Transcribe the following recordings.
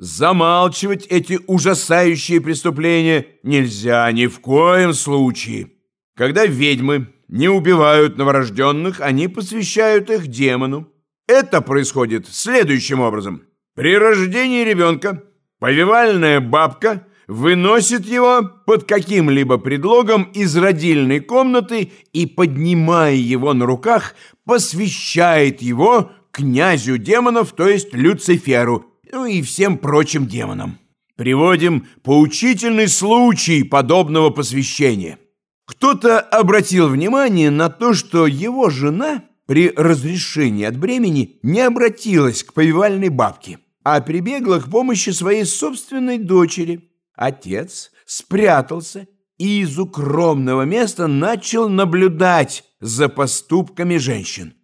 Замалчивать эти ужасающие преступления нельзя ни в коем случае. Когда ведьмы не убивают новорожденных, они посвящают их демону. Это происходит следующим образом. При рождении ребенка повивальная бабка выносит его под каким-либо предлогом из родильной комнаты и, поднимая его на руках, посвящает его князю демонов, то есть Люциферу, ну и всем прочим демонам. Приводим поучительный случай подобного посвящения. Кто-то обратил внимание на то, что его жена при разрешении от бремени не обратилась к повивальной бабке, а прибегла к помощи своей собственной дочери. Отец спрятался и из укромного места начал наблюдать за поступками женщин.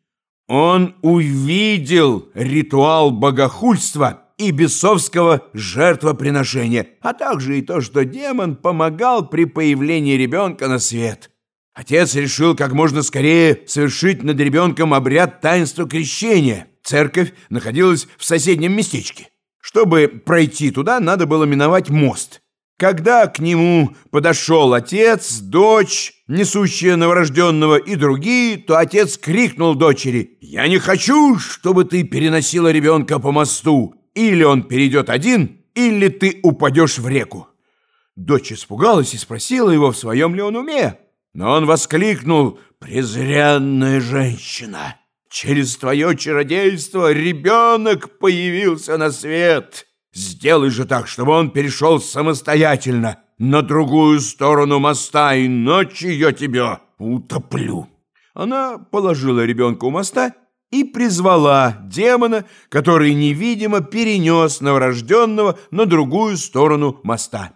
Он увидел ритуал богохульства и бесовского жертвоприношения, а также и то, что демон помогал при появлении ребенка на свет. Отец решил как можно скорее совершить над ребенком обряд таинства крещения. Церковь находилась в соседнем местечке. Чтобы пройти туда, надо было миновать мост – когда к нему подошел отец, дочь, несущая новорожденного и другие, то отец крикнул дочери, «Я не хочу, чтобы ты переносила ребенка по мосту. Или он перейдет один, или ты упадешь в реку». Дочь испугалась и спросила его, в своем ли он уме. Но он воскликнул, «Презренная женщина, через твое чародейство ребенок появился на свет». Сделай же так, чтобы он перешел самостоятельно на другую сторону моста, иначе я тебя утоплю». Она положила ребенка у моста и призвала демона, который невидимо перенес новорожденного на другую сторону моста.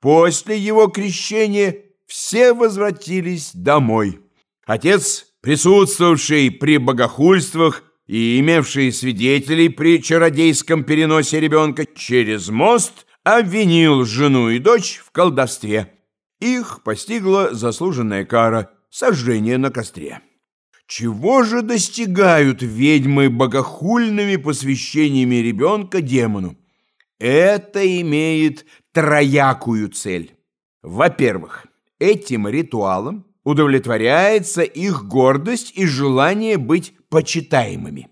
После его крещения все возвратились домой. Отец, присутствовавший при богохульствах, и имевший свидетелей при чародейском переносе ребенка через мост, обвинил жену и дочь в колдовстве. Их постигла заслуженная кара – сожжение на костре. Чего же достигают ведьмы богохульными посвящениями ребенка демону? Это имеет троякую цель. Во-первых, этим ритуалом удовлетворяется их гордость и желание быть почитаемыми.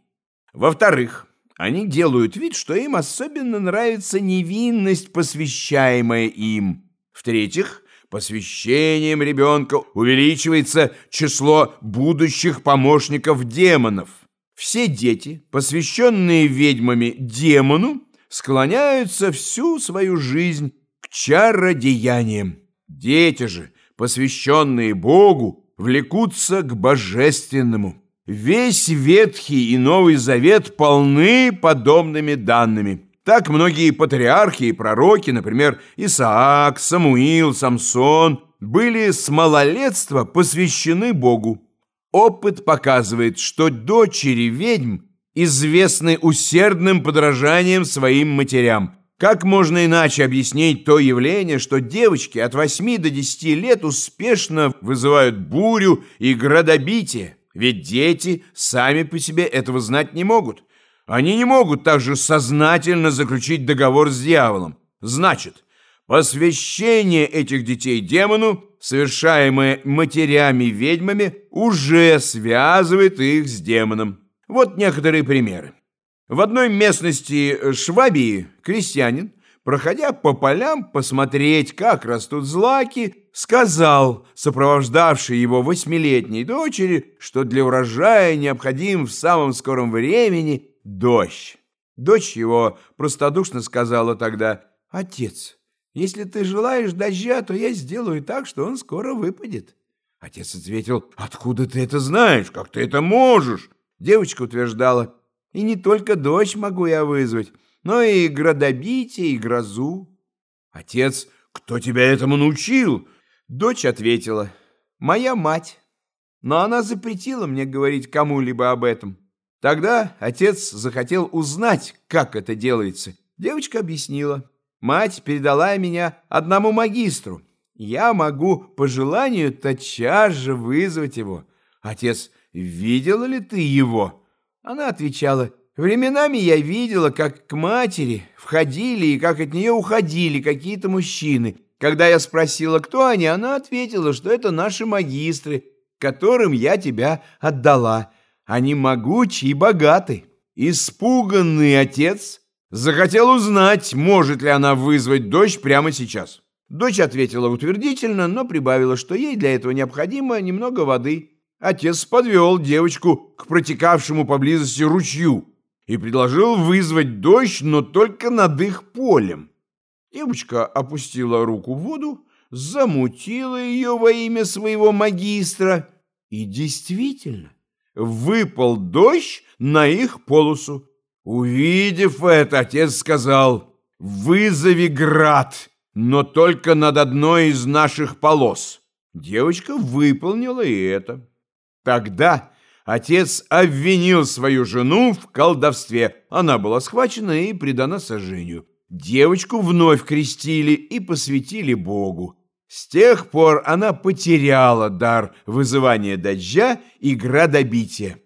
Во-вторых, они делают вид, что им особенно нравится невинность, посвящаемая им. В-третьих, посвящением ребенка увеличивается число будущих помощников демонов. Все дети, посвященные ведьмами демону, склоняются всю свою жизнь к чародеяниям. Дети же, посвященные Богу, влекутся к божественному. Весь Ветхий и Новый Завет полны подобными данными. Так многие патриархи и пророки, например, Исаак, Самуил, Самсон, были с малолетства посвящены Богу. Опыт показывает, что дочери ведьм известны усердным подражанием своим матерям – как можно иначе объяснить то явление, что девочки от 8 до 10 лет успешно вызывают бурю и градобитие? Ведь дети сами по себе этого знать не могут. Они не могут также сознательно заключить договор с дьяволом. Значит, посвящение этих детей демону, совершаемое матерями-ведьмами, уже связывает их с демоном. Вот некоторые примеры. В одной местности Швабии крестьянин, проходя по полям посмотреть, как растут злаки, сказал сопровождавшей его восьмилетней дочери, что для урожая необходим в самом скором времени дождь. Дочь его простодушно сказала тогда, «Отец, если ты желаешь дождя, то я сделаю так, что он скоро выпадет». Отец ответил, «Откуда ты это знаешь? Как ты это можешь?» Девочка утверждала, и не только дождь могу я вызвать, но и градобитие, и грозу. Отец, кто тебя этому научил? Дочь ответила, моя мать. Но она запретила мне говорить кому-либо об этом. Тогда отец захотел узнать, как это делается. Девочка объяснила. Мать передала меня одному магистру. Я могу по желанию тотчас же вызвать его. Отец, видела ли ты его? Она отвечала, Временами я видела, как к матери входили и как от нее уходили какие-то мужчины. Когда я спросила, кто они, она ответила, что это наши магистры, которым я тебя отдала. Они могучи и богаты. Испуганный отец захотел узнать, может ли она вызвать дождь прямо сейчас. Дочь ответила утвердительно, но прибавила, что ей для этого необходимо немного воды. Отец подвел девочку к протекавшему поблизости ручью и предложил вызвать дождь, но только над их полем. Девочка опустила руку в воду, замутила ее во имя своего магистра, и действительно выпал дождь на их полосу. Увидев это, отец сказал, «Вызови град, но только над одной из наших полос». Девочка выполнила и это. Тогда отец обвинил свою жену в колдовстве. Она была схвачена и предана сожжению. Девочку вновь крестили и посвятили Богу. С тех пор она потеряла дар вызывания дождя и градобития.